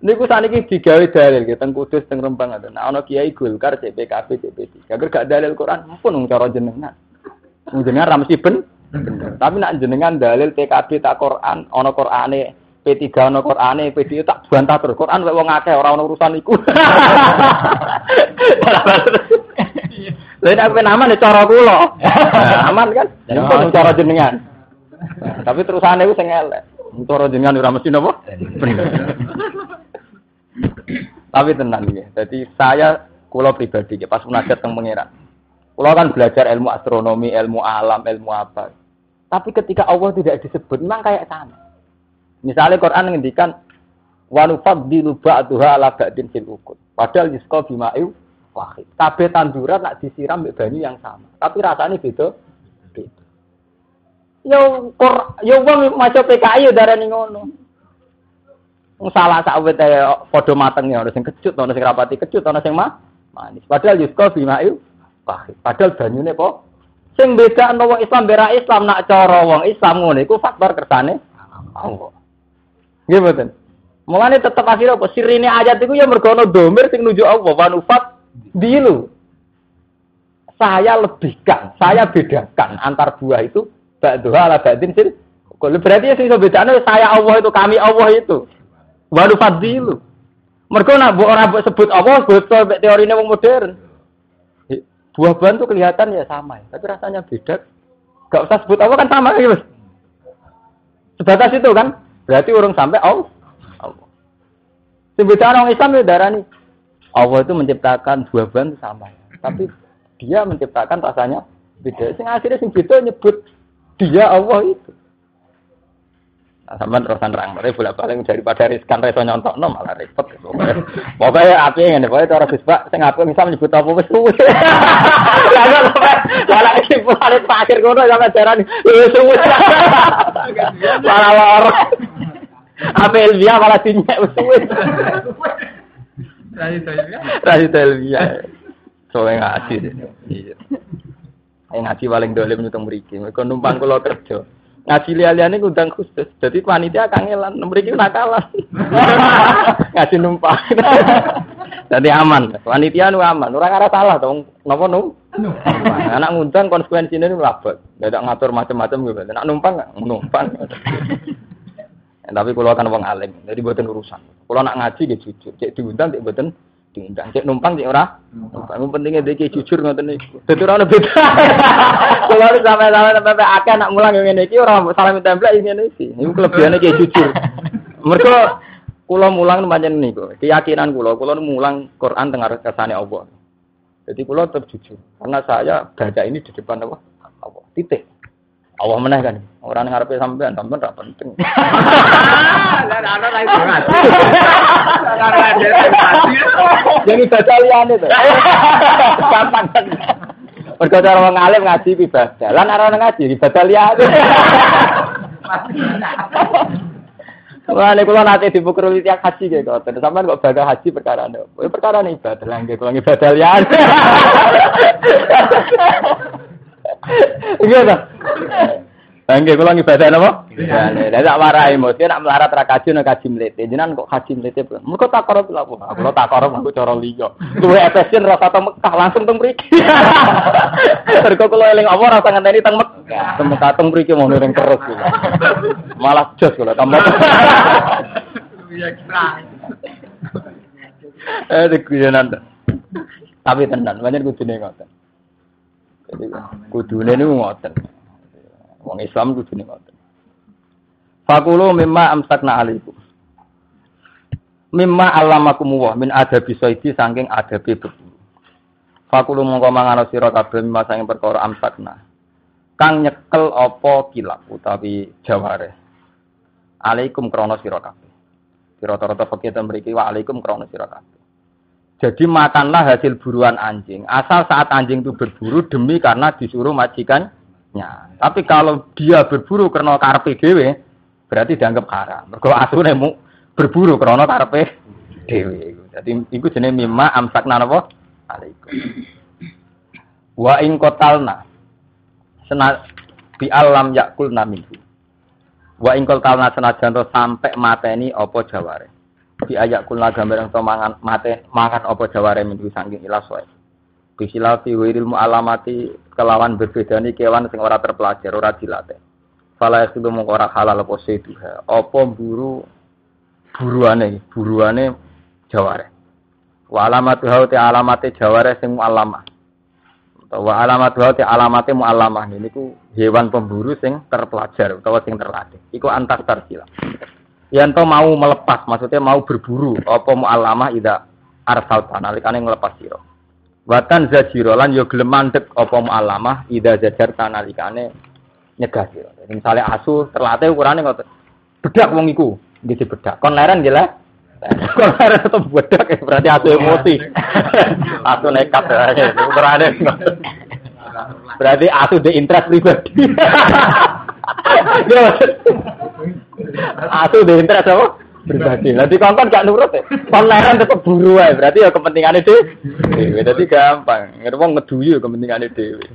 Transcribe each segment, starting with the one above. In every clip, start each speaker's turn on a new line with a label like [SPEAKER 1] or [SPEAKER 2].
[SPEAKER 1] Niku saniki digawe dalil gitu teng Kudus teng Rembang ada. Nah ana Kiai Golkar CPKB CP3. Agar gak dalil Quran pun wong cara jenengan. Wong jenengan ra ben. Tapi nak jenengan dalil PKB tak Quran ana Qurane P3 ana Qurane P2 tak bantah terus. Quran wong akeh ora ana urusan iku. Lha nek ben aman ya cara kula. Aman kan? Ya pun cara jenengan. Tapi terusane iku sing elek. Cara jenengan ora mesti napa? Tapi tenang ya. Jadi saya kulo pribadi ya pas munajat teng pangeran. Kulo kan belajar ilmu astronomi, ilmu alam, ilmu apa. Tapi ketika Allah tidak disebut memang kayak sama. Misalnya Quran ngendikan wa nufaddilu ba'daha ala ba'din fil ukut. Padahal yusqa bima'u wahid. Kabeh tanduran nak disiram banyu yang sama. Tapi rasanya beda. Beda. Yo kor yo wong maca PKI yo ngono salah sak wit padha mateng ya ana sing kecut ana sing rapati kecut ana sing mah manis. Padahal yuska bima'il pahit padahal banyune po sing beda ana wong Islam bera Islam nak cara wong Islam ngono iku faktor kersane Allah. Nggih mboten? Mulane tetep akhirnya apa? Sirine ayat iku ya mergo ana domir sing nuju Allah. Wanufat dilu saya lebihkan saya bedakan antar dua itu ba'dha ala ba'din sir berarti sing bedane saya Allah itu kami Allah itu Walu fadilu. Mereka nak orang sebut apa, betul teori ini modern. Buah buahan tuh kelihatan ya sama, ya. tapi rasanya beda. Gak usah sebut apa kan sama ya mas. Sebatas itu kan, berarti orang sampai Allah. Allah. Sebutan orang Islam ya darah nih. Allah itu menciptakan buah buahan sama, ya. tapi dia menciptakan rasanya beda. Sing akhirnya sing beda nyebut dia Allah itu. Nah, sampean terusan rang, mereka bolak balik daripada riskan reso nyontok no malah repot. Pokoknya api ini, pokoknya cara bisbak, saya ngapain bisa menyebut apa wis suwe. Lalu malah iki pulang pakir kono sampe jaran wis suwe. Malah loro. Apa Elvia malah dinyek wis suwe. Radit Elvia. Soalnya ngaji. Iya. Ngaji paling dolim nyutung mriki. Mereka numpang kula kerja. Ngaji liya-liyane ngundang khusus. Jadi panitia kangelan, mriki nakalan. ngaji numpang. Jadi aman. Panitia nu aman. Ora ora salah dong. Napa nu? Anak ngundang konsekuensine nu labet. Dadak ngatur macam-macam gitu. Nak numpang enggak? Numpang. Tapi kalau kan wong alim, jadi buatan urusan. Kalau nak ngaji dia jujur, cek diundang, cek buatan diundang. Cek numpang cek ora. Numpang pentingnya dia jujur ngoten niku. Dadi ora beda. Kulo sampe-sampe sampe akeh nak mulang ngene iki ora salah template ngene iki. Niku kelebihane ki jujur. Mergo kula mulang pancen niku. Keyakinan kula, kula mulang Quran tengah kersane Allah. Jadi kula tetap jujur. Karena saya baca ini di depan Allah. Allah. Titik. Allah meneh kan. Orang ngarepe sampean, sampean ra penting. Lah. Jadi baca liyane to. Gampang kan. Mergo cara wong alim ngaji ibadah. Lan ora ngaji ibadah liyane. Wah, ini kalau nanti dipukul tiap haji kayak kau, sampai kok bagal haji perkara nih, perkara nih ibadah lagi, kalau ibadah lian. Iya toh. Bangke kula ngibadah napa? Lah tak warai mesti nak melarat ra kaji nek kaji mlete. Jenengan kok kaji mlete. Mergo tak karo lha apa? Kula tak karo aku cara liya. Duwe efesien rasa teng Mekah langsung teng mriki. Mergo kula eling apa rasa ngenteni teng Mekah. Teng Mekah teng mriki mau ning terus kula. Malah jos kula tambah. Eh dikuyenan. Tapi tenan, banyak kudune ngoten. Jadi kudune niku ngoten. Wong Islam kudune ngoten. Fakulu mimma amsakna alaikum. Mimma alamakum wa min adabi saidi saking adabi berburu. Fakulu mongko mangano sira kabeh mimma saking perkara amsakna. Kang nyekel apa kilap utawi jaware. Alaikum krana sira kabeh. Kira-kira fakir mriki wa alaikum krana sira kabeh. Jadi makanlah hasil buruan anjing. Asal saat anjing itu berburu demi karena disuruh majikannya. Tapi kalau dia berburu karena karpe dewe, berarti dianggap haram. Mergo asune mu berburu karena karpe dewe. Jadi itu jenis mimma amsakna napa? Alaikum. Wa in qatalna. Sena bi alam yakul namin. Wa in qatalna senajan sampai mateni apa jaware. Bi ayak kula gambar to mangan mate mangan apa jaware minggu saking ilas wae. Bisilafi wiril alamati kelawan berbedani kewan sing ora terpelajar, ora dilatih. Fala yasidu mung ora halal apa seduha. Apa buru buruane, buruane jaware. Wa alamatu hau te alamate jaware sing mu'allamah. Wa alamatu hau te alamate mu'allamah. Ini ku hewan pemburu sing terpelajar utawa sing terlatih. Iku antas tarsila. Yanto mau melepas, maksudnya mau berburu. Apa mu'allamah ida arsal nalikane ngelepas sira. Watan zajiro lan yo gelem mandek apa mu'allamah ida zajar nalikane nyegah sira. Misalnya asu terlatih ukurane ngoten. Bedak wong iku, nggih bedak. Kon leren nggih kalau ada tetap bedak ya berarti aku emosi. aku nekat ya. Berarti berarti aku di interest pribadi. aku di interest apa? Pribadi. Nanti kawan gak nurut ya. Konleran tetap buru ya. Berarti ya kepentingannya deh. Jadi gampang. Ngerti ngeduyu kepentingannya dewi.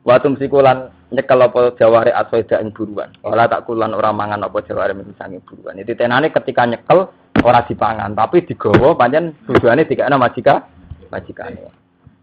[SPEAKER 1] Watum sikulan nyekel apa jaware asweda ing buruan. Ora tak kulan ora mangan apa jaware misange buruan. Jadi tenane ketika nyekel ora dipangan, tapi digawa pancen tujuane dikene majika majikane.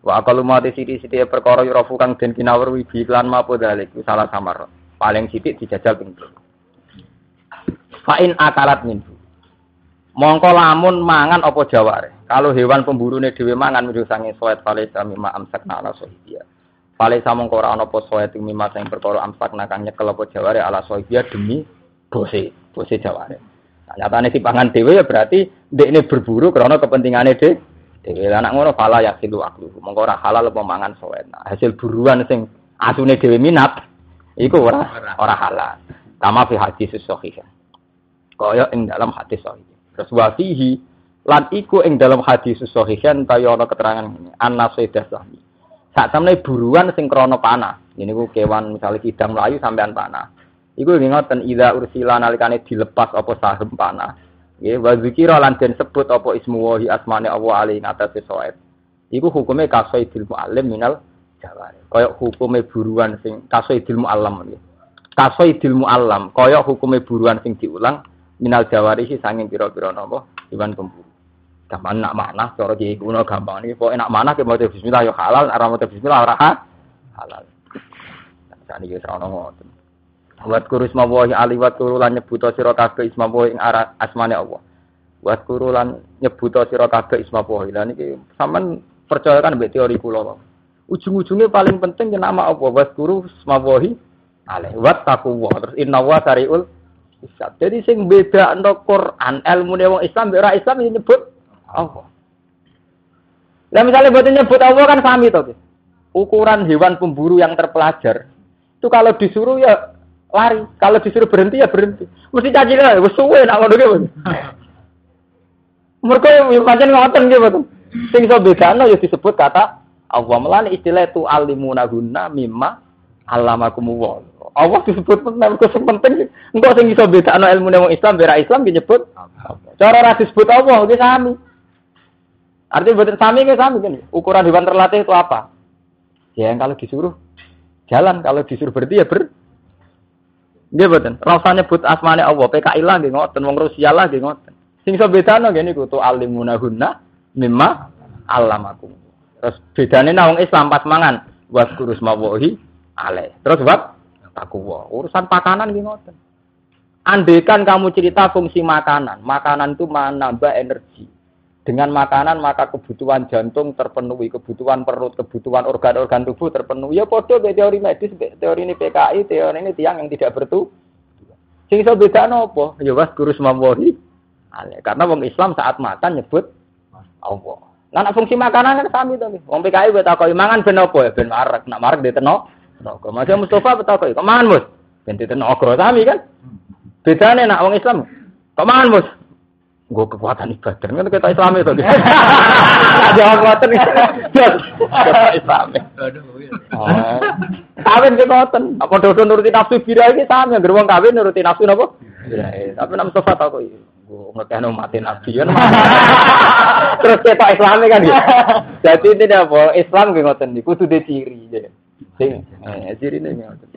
[SPEAKER 1] Wa aqalu mati siti-siti perkara yurafu kang den kinawur wibi lan mapo dalik salah samar. Paling sithik dijajal ping Fa in akalat min. Mongko lamun mangan apa jaware. Kalau hewan pemburune dhewe mangan menuju sange soet fale sami ma amsakna ala sohibiyah. Pale samong ora ana apa soe ting mimat sing perkara amsak nakang nyekel apa jaware ala sohibia demi bose, bose jaware. Nah, nyatane dipangan dhewe ya berarti ndekne berburu krana kepentingane dhewe. Dhewe anak ngono fala yakilu aklu. Mongko ora halal apa mangan soe. Nah, hasil buruan sing asune dhewe minat iku ora ora halal. Kama fi hadis sahih. Kaya ing dalam hadis sahih. Terus wa fihi lan iku ing dalam hadis sahih ta ana keterangan ini. Anna sayyidah sahih. Saat temne buruan sing krana panah. Ini ku kewan misalnya kidang melayu sampean panah. Iku ngoten ida ursila nalikane dilepas apa sahem panah. Nggih wa zikira lan den sebut apa ismu wahi asmane Allah ali ngatasé soet. Iku hukume kasoidil muallim minal jawari. Kaya hukume buruan sing kasoidil muallam nggih. Kasoidil muallam kaya hukume buruan sing diulang minal jawari sih sanging pira-pira napa iwan pemburu. Gampang nak mana, cara kiai kuno gampang nih. Pokoknya nak mana kita mau Bismillah yo halal, arah mau Bismillah arah halal. Saat ini kita orang ngotot. Wat kurus mawahi ali wat kurulan nyebuto siro kafe isma ing arah asmane Allah. Wat kurulan nyebuto siro kafe isma wahi. Lan iki sampean mbek teori kula. Ujung-ujungnya paling penting ke nama Allah. Wat kurus mawahi ale. Wat takuwa. Terus inna wa sariul Isab. Jadi sing beda ndo Quran ilmu wong Islam ora Islam ini nyebut Allah. Nah misalnya buat nyebut Allah kan sami toh. Ukuran hewan pemburu yang terpelajar itu kalau disuruh ya lari, kalau disuruh berhenti ya berhenti. Mesti caci lah, wes suwe nak ngono gitu. Mereka pancen ngoten gitu. Sing iso bedano ya disebut kata Allah melani istilah itu alimuna guna mimma alamakumullah. Allah disebut mergo sing penting engko sing iso bedakno ilmu wong Islam bera Islam disebut cara ra disebut Allah iki sami. Artinya buatan sami kayak sami kan. Ukuran hewan terlatih itu apa? Ya yang kalau disuruh jalan, kalau disuruh berhenti ya ber. Dia buatan. Rasanya but asmane Allah. PKI lah nggih ngoten, wong Rusia lah nggih ngoten. Sing iso bedano gini kutu alimuna hunna mimma alamakum. Terus bedane nang wong Islam pas mangan buat kurus ale. Terus buat takwa. Urusan pakanan nggih ngoten. Andaikan kamu cerita fungsi makanan, makanan itu menambah energi dengan makanan maka kebutuhan jantung terpenuhi, kebutuhan perut, kebutuhan organ-organ tubuh terpenuhi. Ya podo be teori medis, teori ini PKI, teori ini tiang yang tidak bertu. Sing iso beda nopo? Ya was guru semawahi. Karena wong Islam saat makan nyebut Allah. Nah, fungsi makanan kan sami to. Wong PKI buat takoki mangan ben apa ya ben marek, nak marek diteno. Kok Mas Mustafa betakoki, kok mangan Mus? Ben diteno sami kan? Bedane nak wong Islam. Kok mangan Mus? Gue kekuatan ibadah. Kan kita Islam itu. Ada kekuatan Islam. Oh. Kawin kekuatan. Apa dodo nuruti nafsu bira ini sama. Gerbang kawin nuruti nafsu apa? Tapi nam sofa tau kok. Gue ngekehno mati nabi kan. Terus kita Islam kan ya. Jadi ini apa? Islam gue ngoten. Kudu de ciri. Iya. Sing, eh, ini. ngoten.